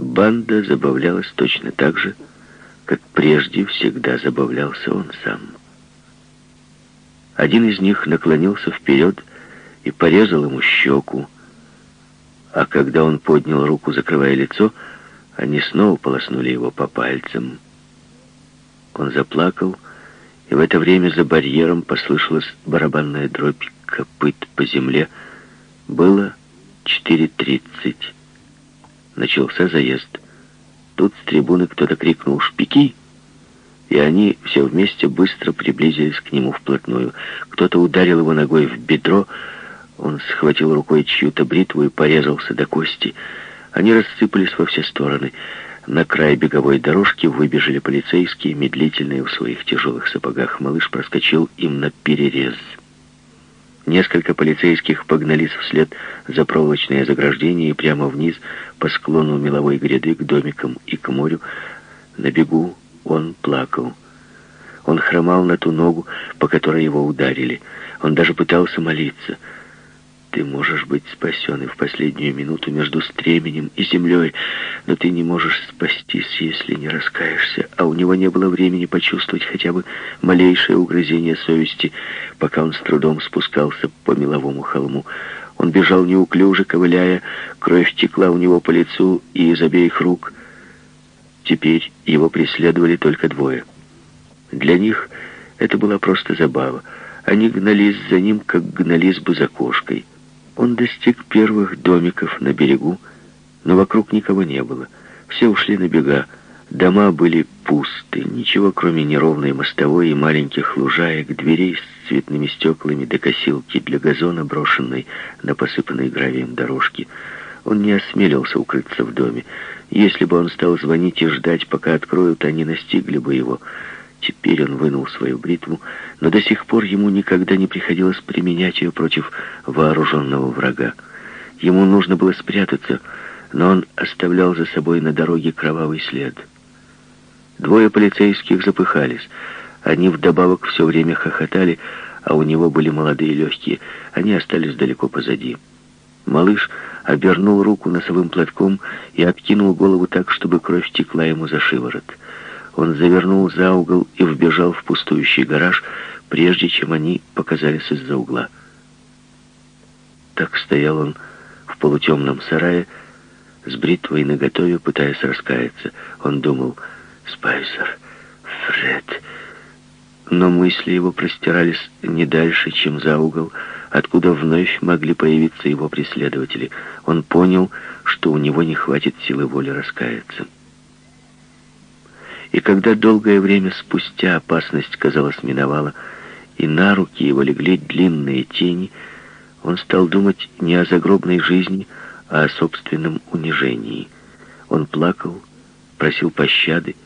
Банда забавлялась точно так же, как прежде всегда забавлялся он сам. Один из них наклонился вперед и порезал ему щеку, а когда он поднял руку, закрывая лицо, они снова полоснули его по пальцам. Он заплакал, и в это время за барьером послышалась барабанная дробь копыт по земле. Было 4.30. Начался заезд. Тут с трибуны кто-то крикнул «Шпики!» и они все вместе быстро приблизились к нему вплотную. Кто-то ударил его ногой в бедро, он схватил рукой чью-то бритву и порезался до кости. Они рассыпались во все стороны. На край беговой дорожки выбежали полицейские, медлительные в своих тяжелых сапогах. Малыш проскочил им на перерез. Несколько полицейских погнались вслед за проволочное заграждение и прямо вниз по склону меловой гряды к домикам и к морю. На бегу он плакал. Он хромал на ту ногу, по которой его ударили. Он даже пытался молиться — ты можешь быть спасен и в последнюю минуту между стременем и землей, но ты не можешь спастись, если не раскаешься. А у него не было времени почувствовать хотя бы малейшее угрызение совести, пока он с трудом спускался по меловому холму. Он бежал неуклюже, ковыляя, кровь текла у него по лицу и из обеих рук. Теперь его преследовали только двое. Для них это была просто забава. Они гнались за ним, как гнались бы за кошкой. Он достиг первых домиков на берегу, но вокруг никого не было. Все ушли на бега. Дома были пусты, ничего кроме неровной мостовой и маленьких лужаек, дверей с цветными стеклами до косилки для газона, брошенной на посыпанной гравием дорожке. Он не осмелился укрыться в доме. Если бы он стал звонить и ждать, пока откроют, они настигли бы его. Теперь он вынул свою бритву, но до сих пор ему никогда не приходилось применять ее против вооруженного врага. Ему нужно было спрятаться, но он оставлял за собой на дороге кровавый след. Двое полицейских запыхались. Они вдобавок все время хохотали, а у него были молодые легкие. Они остались далеко позади. Малыш обернул руку носовым платком и откинул голову так, чтобы кровь текла ему за шиворот. Он завернул за угол и вбежал в пустующий гараж, прежде чем они показались из-за угла. Так стоял он в полутемном сарае, с бритвой наготове, пытаясь раскаяться. Он думал, «Спайсер, Фред...» Но мысли его простирались не дальше, чем за угол, откуда вновь могли появиться его преследователи. Он понял, что у него не хватит силы воли раскаяться. И когда долгое время спустя опасность, казалось, миновала, и на руки его легли длинные тени, он стал думать не о загробной жизни, а о собственном унижении. Он плакал, просил пощады,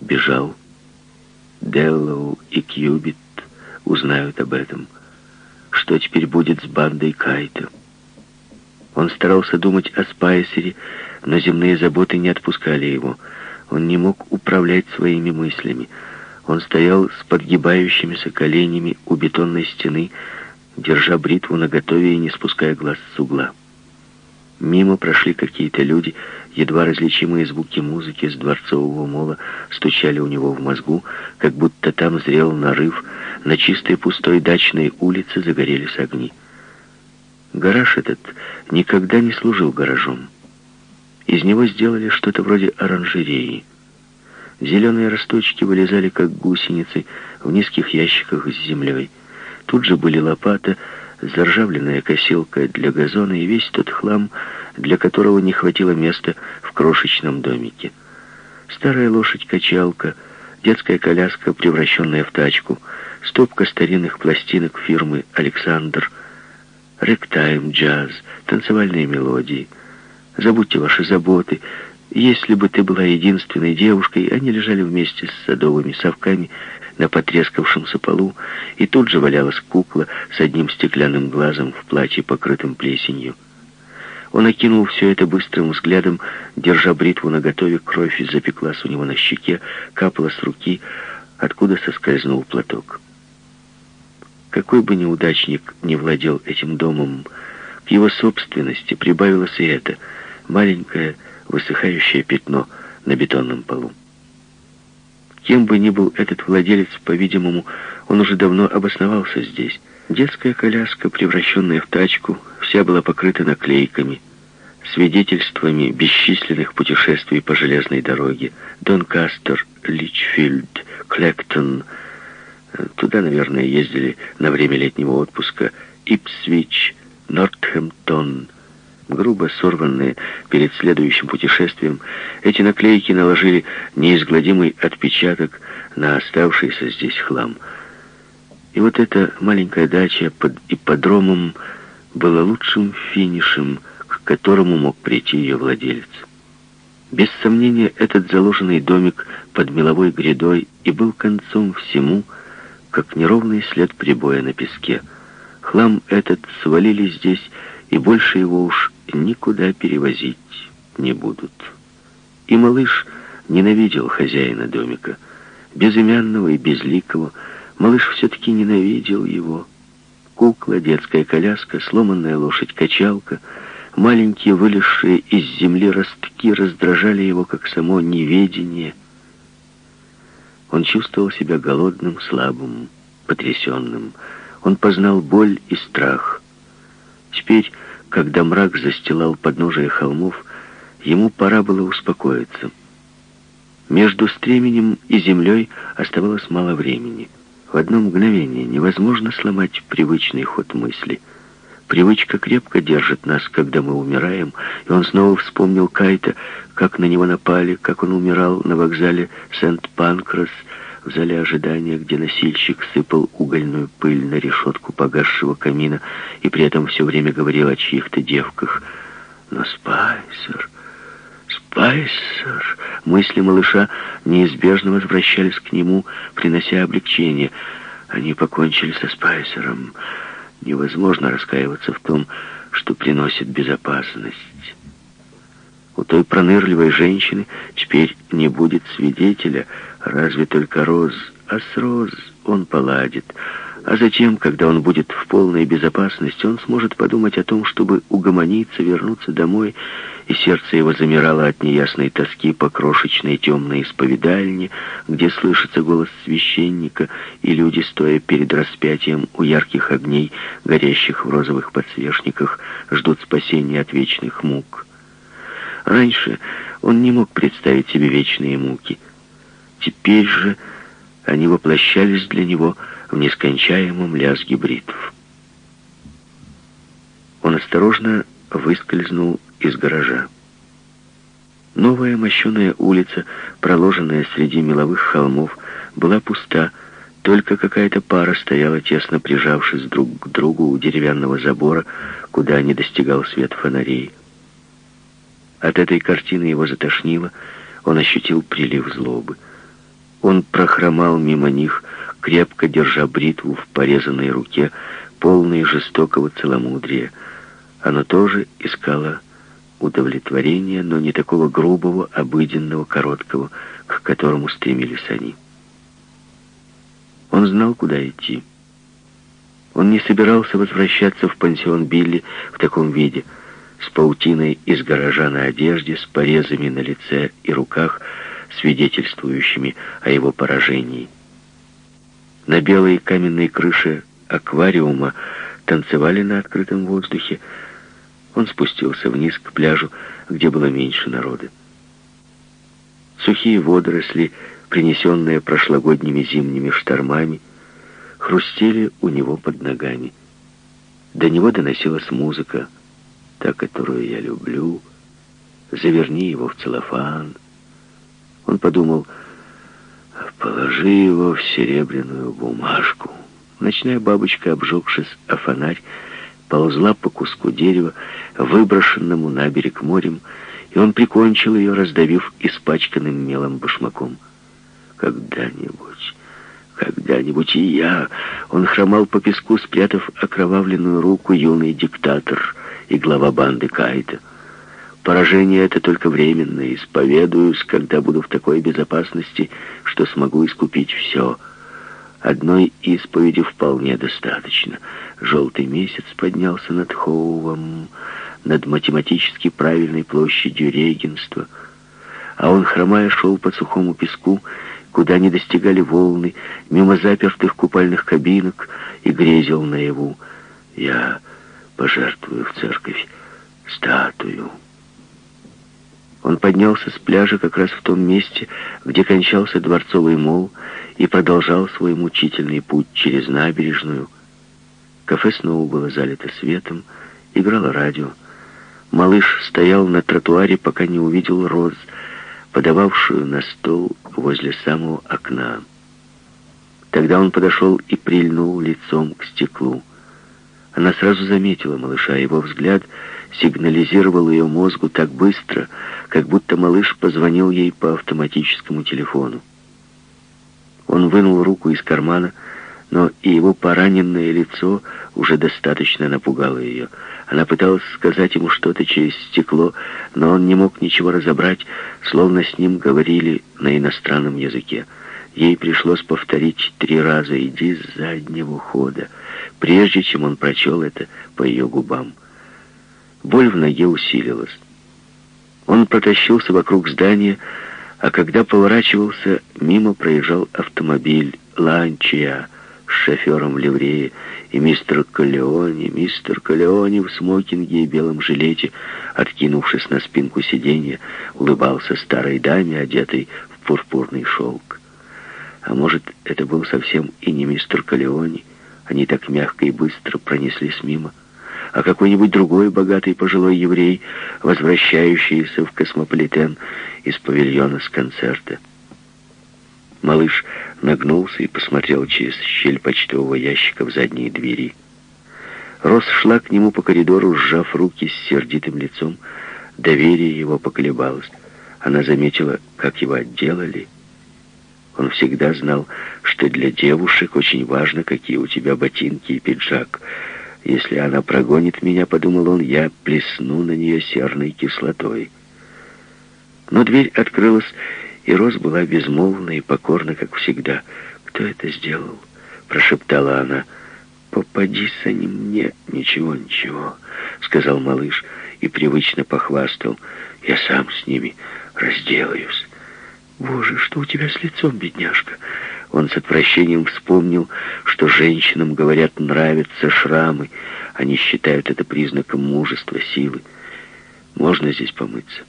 бежал. Деллоу и Кьюбит узнают об этом. Что теперь будет с бандой Кайта? Он старался думать о Спайсере, но земные заботы не отпускали его — он не мог управлять своими мыслями. Он стоял с подгибающимися коленями у бетонной стены, держа бритву наготове и не спуская глаз с угла. Мимо прошли какие-то люди, едва различимые звуки музыки с дворцового мола стучали у него в мозгу, как будто там зрел нарыв, на чистой пустой дачной улице загорелись огни. Гараж этот никогда не служил гаражом. Из него сделали что-то вроде оранжереи. Зеленые росточки вылезали, как гусеницы, в низких ящиках с землей. Тут же были лопата, заржавленная косилка для газона и весь тот хлам, для которого не хватило места в крошечном домике. Старая лошадь-качалка, детская коляска, превращенная в тачку, стопка старинных пластинок фирмы «Александр», рэктайм, джаз, танцевальные мелодии — Забудьте ваши заботы. Если бы ты была единственной девушкой, они лежали вместе с садовыми совками на потрескавшемся полу, и тут же валялась кукла с одним стеклянным глазом в платье, покрытым плесенью. Он окинул все это быстрым взглядом, держа бритву наготове, кровь запеклась у него на щеке, капала с руки, откуда соскользнул платок. Какой бы неудачник не владел этим домом, к его собственности прибавилось и это — маленькая высыхающее пятно на бетонном полу. Кем бы ни был этот владелец, по-видимому, он уже давно обосновался здесь. Детская коляска, превращенная в тачку, вся была покрыта наклейками, свидетельствами бесчисленных путешествий по железной дороге. Донкастер, Личфилд, Клектон. Туда, наверное, ездили на время летнего отпуска. Ипсвич, Нортхэмптон. Грубо сорванные перед следующим путешествием, эти наклейки наложили неизгладимый отпечаток на оставшийся здесь хлам. И вот эта маленькая дача под ипподромом была лучшим финишем, к которому мог прийти ее владелец. Без сомнения, этот заложенный домик под меловой грядой и был концом всему, как неровный след прибоя на песке. Хлам этот свалили здесь, и больше его уж никуда перевозить не будут. И малыш ненавидел хозяина домика. Безымянного и безликого малыш все-таки ненавидел его. Кукла, детская коляска, сломанная лошадь-качалка, маленькие вылезшие из земли ростки раздражали его, как само неведение. Он чувствовал себя голодным, слабым, потрясенным. Он познал боль и страх. Теперь когда мрак застилал подножие холмов, ему пора было успокоиться. Между стременем и землей оставалось мало времени. В одно мгновение невозможно сломать привычный ход мысли. Привычка крепко держит нас, когда мы умираем, и он снова вспомнил Кайта, как на него напали, как он умирал на вокзале Сент-Панкрас, в зале ожидания, где носильщик сыпал угольную пыль на решетку погасшего камина и при этом все время говорил о чьих-то девках. Но Спайсер... Спайсер... Мысли малыша неизбежно возвращались к нему, принося облегчение. Они покончили со Спайсером. Невозможно раскаиваться в том, что приносит безопасность. У той пронырливой женщины теперь не будет свидетеля, Разве только Роз, а с Роз он поладит. А затем, когда он будет в полной безопасности, он сможет подумать о том, чтобы угомониться, вернуться домой, и сердце его замирало от неясной тоски по крошечной темной исповедальне, где слышится голос священника, и люди, стоя перед распятием у ярких огней, горящих в розовых подсвечниках, ждут спасения от вечных мук. Раньше он не мог представить себе вечные муки — Теперь же они воплощались для него в нескончаемом лязге бритв. Он осторожно выскользнул из гаража. Новая мощеная улица, проложенная среди меловых холмов, была пуста, только какая-то пара стояла, тесно прижавшись друг к другу у деревянного забора, куда не достигал свет фонарей. От этой картины его затошнило, он ощутил прилив злобы. Он прохромал мимо них, крепко держа бритву в порезанной руке, полной жестокого целомудрия. Оно тоже искало удовлетворения, но не такого грубого, обыденного, короткого, к которому стремились они. Он знал, куда идти. Он не собирался возвращаться в пансион Билли в таком виде, с паутиной из гаража на одежде, с порезами на лице и руках, свидетельствующими о его поражении. На белой каменной крыше аквариума танцевали на открытом воздухе. Он спустился вниз к пляжу, где было меньше народа. Сухие водоросли, принесенные прошлогодними зимними штормами, хрустели у него под ногами. До него доносилась музыка, та, которую я люблю. Заверни его в целлофан — он подумал, положи его в серебряную бумажку. Ночная бабочка, обжегшись о фонарь, ползла по куску дерева, выброшенному на берег морем, и он прикончил ее, раздавив испачканным мелом башмаком. Когда-нибудь, когда-нибудь и я... Он хромал по песку, спрятав окровавленную руку юный диктатор и глава банды Кайта. Поражение это только временное. Исповедуюсь, когда буду в такой безопасности, что смогу искупить все. Одной исповеди вполне достаточно. Желтый месяц поднялся над Хоувом. над математически правильной площадью регенства, а он, хромая, шел по сухому песку, куда не достигали волны, мимо запертых купальных кабинок и грезил наяву. Я пожертвую в церковь статую. Он поднялся с пляжа как раз в том месте, где кончался дворцовый мол, и продолжал свой мучительный путь через набережную. Кафе снова было залито светом, играло радио. Малыш стоял на тротуаре, пока не увидел Роз, подававшую на стол возле самого окна. Тогда он подошел и прильнул лицом к стеклу. Она сразу заметила малыша, его взгляд сигнализировал ее мозгу так быстро, как будто малыш позвонил ей по автоматическому телефону. Он вынул руку из кармана, но и его пораненное лицо уже достаточно напугало ее. Она пыталась сказать ему что-то через стекло, но он не мог ничего разобрать, словно с ним говорили на иностранном языке. Ей пришлось повторить три раза «иди с заднего хода», прежде чем он прочел это по ее губам. Боль в ноге усилилась. Он протащился вокруг здания, а когда поворачивался, мимо проезжал автомобиль «Ланчия» с шофером ливреи и мистер Калеони, мистер Калеони в смокинге и белом жилете, откинувшись на спинку сиденья, улыбался старой даме, одетой в пурпурный шелк. А может, это был совсем и не мистер Калеони, они так мягко и быстро пронеслись мимо а какой-нибудь другой богатый пожилой еврей, возвращающийся в космополитен из павильона с концерта. Малыш нагнулся и посмотрел через щель почтового ящика в задние двери. Рос шла к нему по коридору, сжав руки с сердитым лицом. Доверие его поколебалось. Она заметила, как его отделали. Он всегда знал, что для девушек очень важно, какие у тебя ботинки и пиджак — если она прогонит меня, подумал он, я плесну на нее серной кислотой. Но дверь открылась, и Рос была безмолвна и покорна, как всегда. «Кто это сделал?» — прошептала она. «Попадись они мне!» «Ничего, ничего», — сказал малыш и привычно похвастал. «Я сам с ними разделаюсь». «Боже, что у тебя с лицом, бедняжка?» Он с отвращением вспомнил, что женщинам, говорят, нравятся шрамы. Они считают это признаком мужества, силы. «Можно здесь помыться?»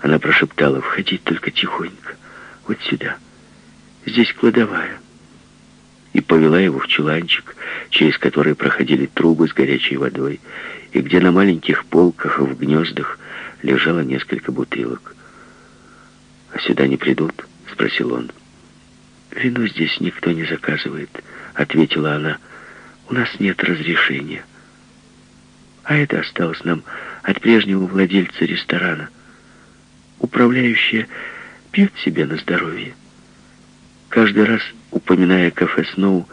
Она прошептала, «Входить только тихонько, вот сюда. Здесь кладовая». И повела его в чуланчик, через который проходили трубы с горячей водой, и где на маленьких полках в гнездах лежало несколько бутылок. «А сюда не придут?» — спросил он. «Вино здесь никто не заказывает», — ответила она. «У нас нет разрешения. А это осталось нам от прежнего владельца ресторана. Управляющая пьет себе на здоровье». Каждый раз, упоминая кафе Сноу,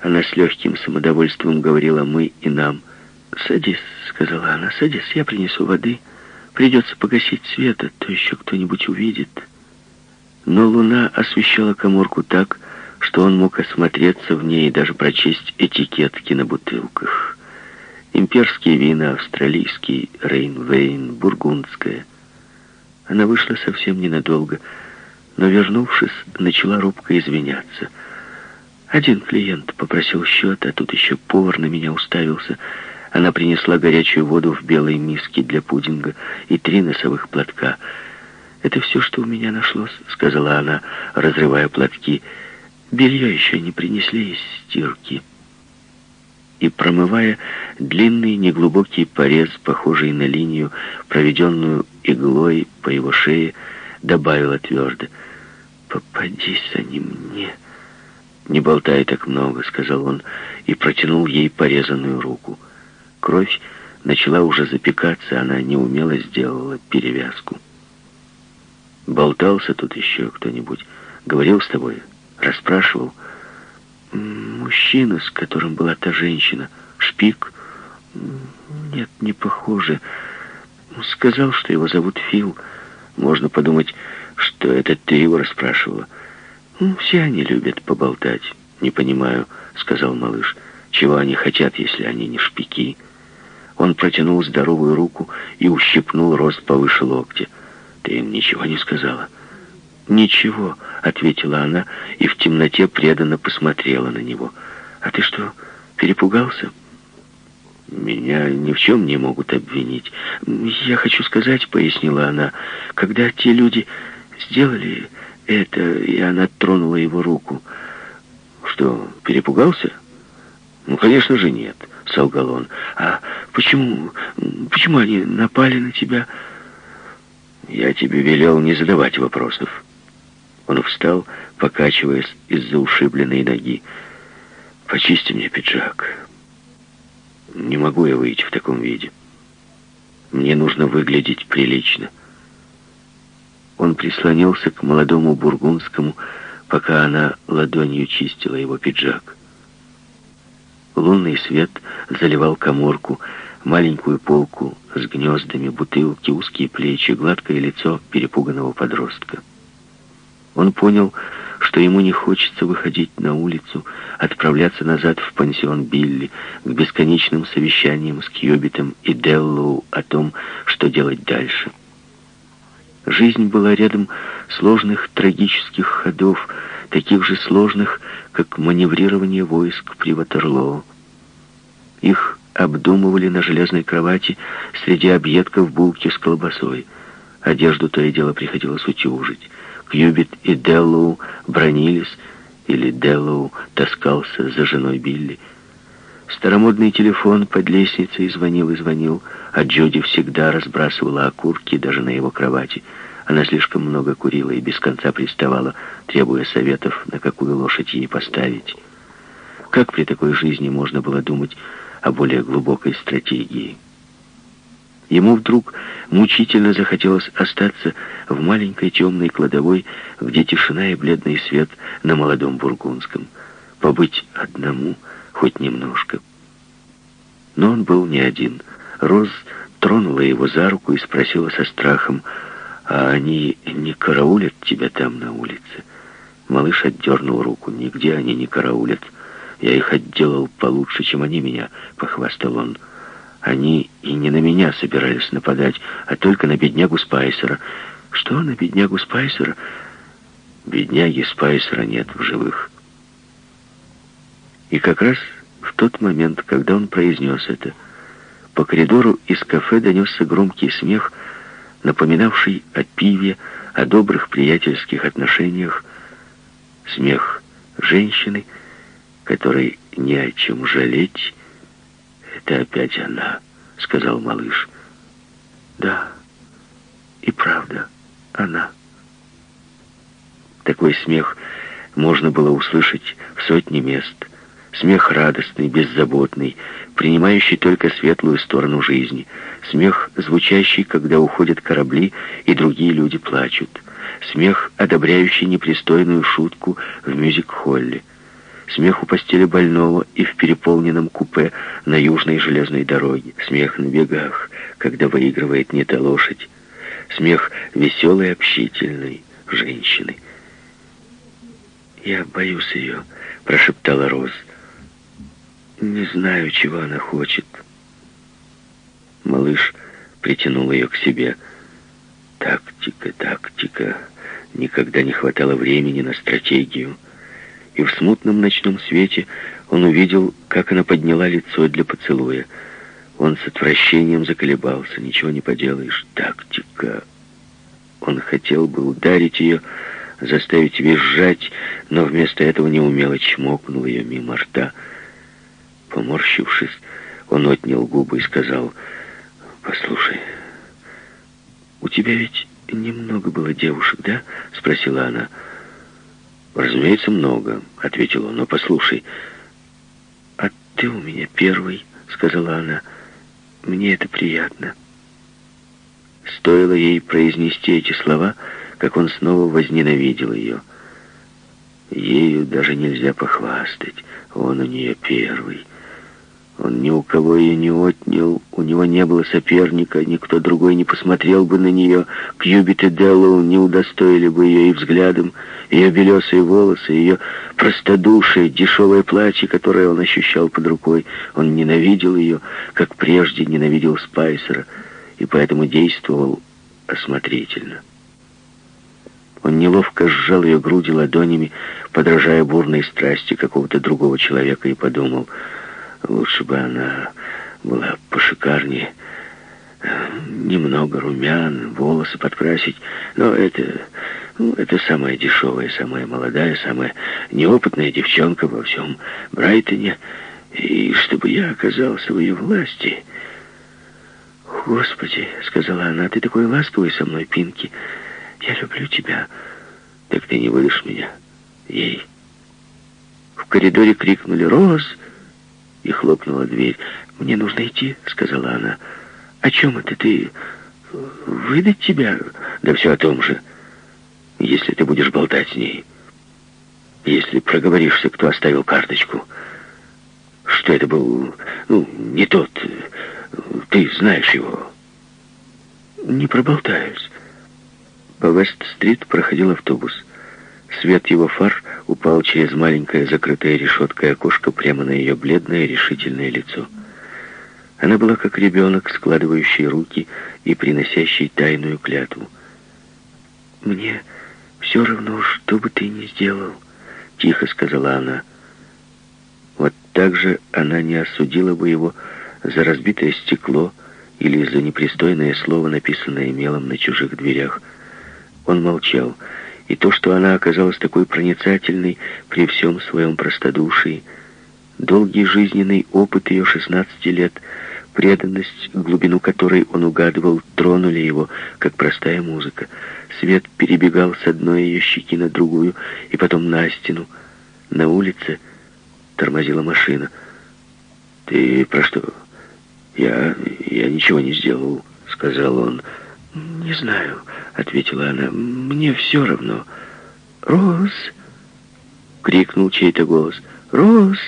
она с легким самодовольством говорила «мы» и «нам». «Садись», — сказала она, — «садись, я принесу воды. Придется погасить свет, а то еще кто-нибудь увидит». Но луна освещала коморку так, что он мог осмотреться в ней и даже прочесть этикетки на бутылках. Имперские вина, австралийский, Рейнвейн, бургундская. Она вышла совсем ненадолго, но, вернувшись, начала робко извиняться. Один клиент попросил счет, а тут еще повар на меня уставился. Она принесла горячую воду в белой миске для пудинга и три носовых платка — «Это все, что у меня нашлось», — сказала она, разрывая платки. «Белье еще не принесли из стирки». И, промывая длинный неглубокий порез, похожий на линию, проведенную иглой по его шее, добавила твердо. «Попадись они мне!» «Не болтай так много», — сказал он, и протянул ей порезанную руку. Кровь начала уже запекаться, она неумело сделала перевязку. Болтался тут еще кто-нибудь? Говорил с тобой? Расспрашивал? Мужчина, с которым была та женщина. Шпик? Нет, не похоже. Сказал, что его зовут Фил. Можно подумать, что это ты его расспрашивала. Ну, все они любят поболтать. Не понимаю, сказал малыш. Чего они хотят, если они не шпики? Он протянул здоровую руку и ущипнул рост повыше локтя. «Ты им ничего не сказала?» «Ничего», — ответила она и в темноте преданно посмотрела на него. «А ты что, перепугался?» «Меня ни в чем не могут обвинить. Я хочу сказать», — пояснила она, — «когда те люди сделали это, и она тронула его руку». «Что, перепугался?» «Ну, конечно же, нет», — солгал он. «А почему, почему они напали на тебя?» «Я тебе велел не задавать вопросов». Он встал, покачиваясь из-за ушибленной ноги. «Почисти мне пиджак. Не могу я выйти в таком виде. Мне нужно выглядеть прилично». Он прислонился к молодому бургундскому, пока она ладонью чистила его пиджак. Лунный свет заливал коморку, маленькую полку с гнездами, бутылки, узкие плечи, гладкое лицо перепуганного подростка. Он понял, что ему не хочется выходить на улицу, отправляться назад в пансион Билли, к бесконечным совещаниям с Кьюбитом и Деллоу о том, что делать дальше. Жизнь была рядом сложных трагических ходов, таких же сложных, как маневрирование войск при Ватерлоо. Их обдумывали на железной кровати среди объедков булки с колбасой. Одежду то и дело приходилось утюжить. Кьюбит и Деллоу бронились, или Деллоу таскался за женой Билли. Старомодный телефон под лестницей звонил и звонил, а Джоди всегда разбрасывала окурки даже на его кровати. Она слишком много курила и без конца приставала, требуя советов, на какую лошадь ей поставить. Как при такой жизни можно было думать о более глубокой стратегии? Ему вдруг мучительно захотелось остаться в маленькой темной кладовой, где тишина и бледный свет на молодом бургундском. Побыть одному хоть немножко. Но он был не один. Роз тронула его за руку и спросила со страхом, «А они не караулят тебя там на улице?» Малыш отдернул руку. «Нигде они не караулят. Я их отделал получше, чем они меня», — похвастал он. Они и не на меня собирались нападать, а только на беднягу Спайсера. Что на беднягу Спайсера? Бедняги Спайсера нет в живых. И как раз в тот момент, когда он произнес это, по коридору из кафе донесся громкий смех, напоминавший о пиве, о добрых приятельских отношениях, смех женщины, которой не о чем жалеть, «Это опять она», — сказал малыш. «Да, и правда, она». Такой смех можно было услышать в сотни мест. Смех радостный, беззаботный, принимающий только светлую сторону жизни. Смех, звучащий, когда уходят корабли, и другие люди плачут. Смех, одобряющий непристойную шутку в мюзик-холле смех у постели больного и в переполненном купе на южной железной дороге, смех на бегах, когда выигрывает не та лошадь, смех веселой, общительной женщины. «Я боюсь ее», — прошептала Роз. «Не знаю, чего она хочет». Малыш притянул ее к себе. «Тактика, тактика. Никогда не хватало времени на стратегию» и в смутном ночном свете он увидел, как она подняла лицо для поцелуя. Он с отвращением заколебался, ничего не поделаешь. Тактика. Он хотел бы ударить ее, заставить визжать, но вместо этого неумело чмокнул ее мимо рта. Поморщившись, он отнял губы и сказал, «Послушай, у тебя ведь немного было девушек, да?» — спросила она. «Разумеется, много», — ответил он. «Но послушай, а ты у меня первый», — сказала она. «Мне это приятно». Стоило ей произнести эти слова, как он снова возненавидел ее. Ею даже нельзя похвастать. Он у нее первый. Он ни у кого ее не отнял, у него не было соперника, никто другой не посмотрел бы на нее. Кьюбит и Деллоу не удостоили бы ее и взглядом, ее белесые волосы, ее простодушие, дешевое платье, которое он ощущал под рукой. Он ненавидел ее, как прежде ненавидел Спайсера, и поэтому действовал осмотрительно. Он неловко сжал ее груди ладонями, подражая бурной страсти какого-то другого человека, и подумал — Лучше бы она была пошикарнее. Немного румян, волосы подкрасить. Но это, ну, это самая дешевая, самая молодая, самая неопытная девчонка во всем Брайтоне. И чтобы я оказался в ее власти... «Господи», — сказала она, — «ты такой ласковый со мной, Пинки. Я люблю тебя. Так ты не выдашь меня ей». В коридоре крикнули «Роз!» И хлопнула дверь. «Мне нужно идти», — сказала она. «О чем это ты? Выдать тебя?» «Да все о том же. Если ты будешь болтать с ней. Если проговоришься, кто оставил карточку. Что это был, ну, не тот. Ты знаешь его». «Не проболтаюсь». По Вест-стрит проходил автобус. Свет его фар упал через маленькое закрытое решеткой окошко прямо на ее бледное решительное лицо. Она была как ребенок, складывающий руки и приносящий тайную клятву. «Мне все равно, что бы ты ни сделал», — тихо сказала она. Вот так же она не осудила бы его за разбитое стекло или за непристойное слово, написанное мелом на чужих дверях. Он молчал, — и то, что она оказалась такой проницательной при всем своем простодушии, долгий жизненный опыт ее 16 лет, преданность, глубину которой он угадывал, тронули его, как простая музыка. Свет перебегал с одной ее щеки на другую, и потом на стену. На улице тормозила машина. «Ты про что?» «Я... я ничего не сделал», — сказал он. «Не знаю», — ответила она. «Мне все равно». «Роз!» — крикнул чей-то голос. «Роз!»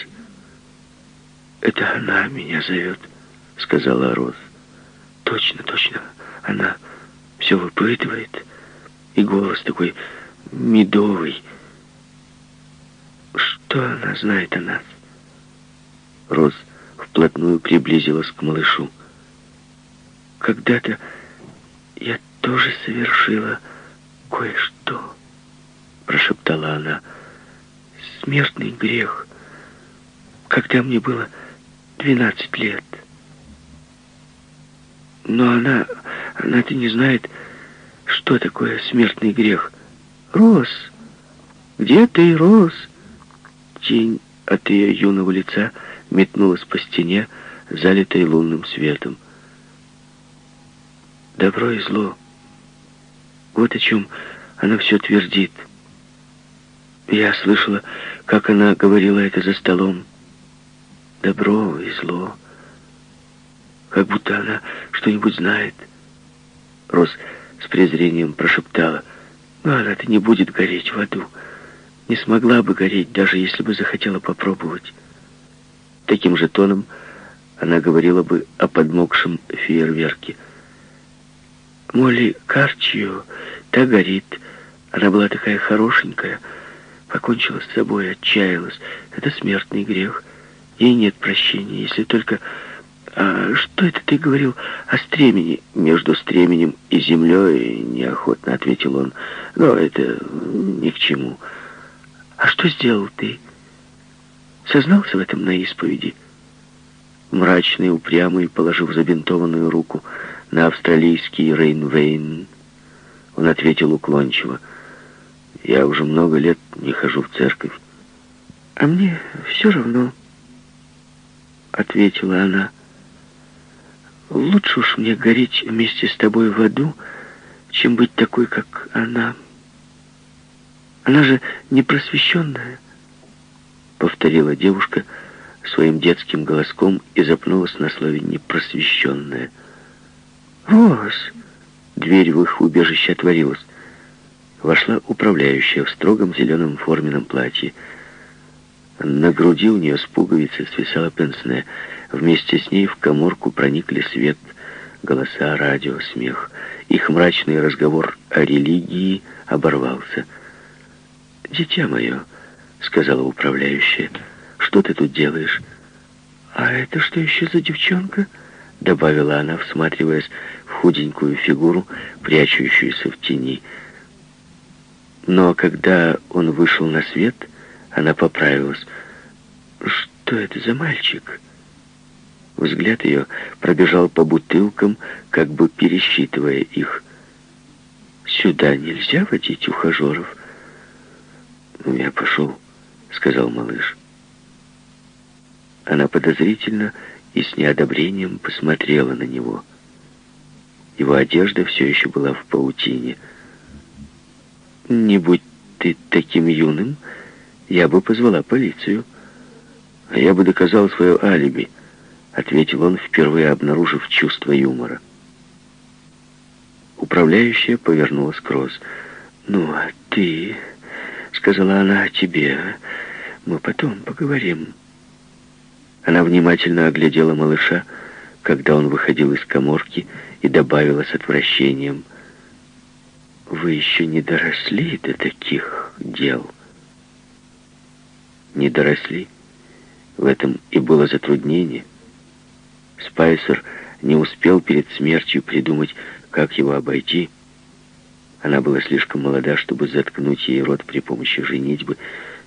«Это она меня зовет», — сказала Роз. «Точно, точно. Она все выпытывает. И голос такой медовый. Что она знает о нас?» Роз вплотную приблизилась к малышу. «Когда-то я тоже совершила кое-что, прошептала она. Смертный грех, когда мне было двенадцать лет. Но она, она-то не знает, что такое смертный грех. Рос, где ты, Рос? Тень от ее юного лица метнулась по стене, залитой лунным светом. Добро и зло. Вот о чем она все твердит. Я слышала, как она говорила это за столом. Добро и зло. Как будто она что-нибудь знает. Рос с презрением прошептала. Но она-то не будет гореть в аду. Не смогла бы гореть, даже если бы захотела попробовать. Таким же тоном она говорила бы о подмокшем фейерверке — Молли Карчио, та горит. Она была такая хорошенькая. Покончила с собой, отчаялась. Это смертный грех. Ей нет прощения, если только... А что это ты говорил о стремени? Между стременем и землей, неохотно ответил он. Но это ни к чему. А что сделал ты? Сознался в этом на исповеди? Мрачный, упрямый, положив забинтованную руку на австралийский Рейнвейн. Он ответил уклончиво. «Я уже много лет не хожу в церковь». «А мне все равно», — ответила она. «Лучше уж мне гореть вместе с тобой в аду, чем быть такой, как она. Она же не просвещенная», — повторила девушка своим детским голоском и запнулась на слове «непросвещенная». «Рос!» Дверь в их убежище отворилась. Вошла управляющая в строгом зеленом форменном платье. На груди у нее с пуговицы свисала пенсне. Вместе с ней в коморку проникли свет, голоса, радио, смех. Их мрачный разговор о религии оборвался. «Дитя мое», — сказала управляющая, — «что ты тут делаешь?» «А это что еще за девчонка?» — добавила она, всматриваясь в худенькую фигуру, прячущуюся в тени. Но когда он вышел на свет, она поправилась. «Что это за мальчик?» Взгляд ее пробежал по бутылкам, как бы пересчитывая их. «Сюда нельзя водить ухажеров?» «Ну, я пошел», — сказал малыш. Она подозрительно и с неодобрением посмотрела на него. Его одежда все еще была в паутине. «Не будь ты таким юным, я бы позвала полицию, а я бы доказал свое алиби», — ответил он, впервые обнаружив чувство юмора. Управляющая повернулась к Роз. «Ну, а ты...» — сказала она, — «о тебе. Мы потом поговорим». Она внимательно оглядела малыша, когда он выходил из коморки, и добавила с отвращением, «Вы еще не доросли до таких дел». Не доросли. В этом и было затруднение. Спайсер не успел перед смертью придумать, как его обойти. Она была слишком молода, чтобы заткнуть ей рот при помощи женитьбы,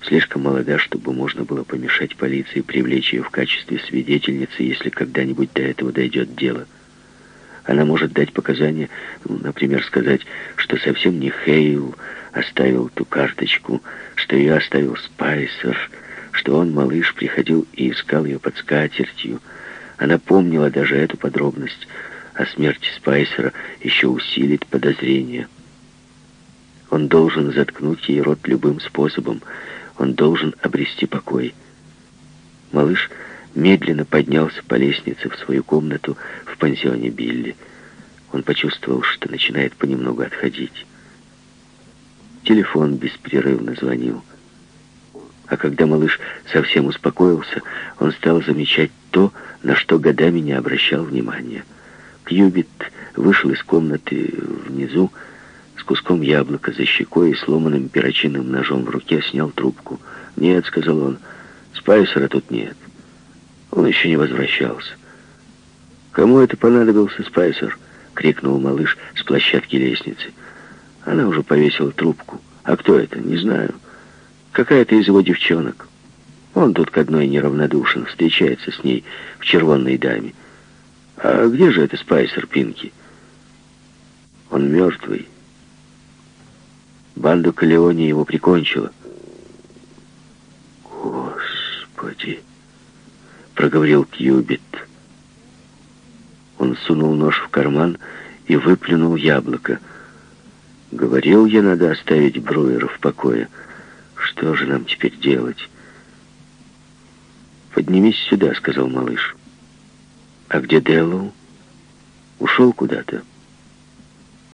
слишком молода, чтобы можно было помешать полиции привлечь ее в качестве свидетельницы, если когда-нибудь до этого дойдет дело. Она может дать показания, ну, например, сказать, что совсем не Хейл оставил ту карточку, что ее оставил Спайсер, что он, малыш, приходил и искал ее под скатертью. Она помнила даже эту подробность, а смерть Спайсера еще усилит подозрения. Он должен заткнуть ей рот любым способом, он должен обрести покой. Малыш медленно поднялся по лестнице в свою комнату в пансионе Билли. Он почувствовал, что начинает понемногу отходить. Телефон беспрерывно звонил. А когда малыш совсем успокоился, он стал замечать то, на что годами не обращал внимания. Кьюбит вышел из комнаты внизу, куском яблока за щекой и сломанным перочинным ножом в руке снял трубку. «Нет», — сказал он, — «Спайсера тут нет. Он еще не возвращался». «Кому это понадобился Спайсер?» — крикнул малыш с площадки лестницы. Она уже повесила трубку. «А кто это? Не знаю. Какая-то из его девчонок. Он тут к одной неравнодушен, встречается с ней в червонной даме. А где же это Спайсер Пинки?» «Он мертвый». Банду Калеони его прикончила. «Господи!» — проговорил Кьюбит. Он сунул нож в карман и выплюнул яблоко. «Говорил я, надо оставить Бруера в покое. Что же нам теперь делать?» «Поднимись сюда», — сказал малыш. «А где Деллоу?» «Ушел куда-то».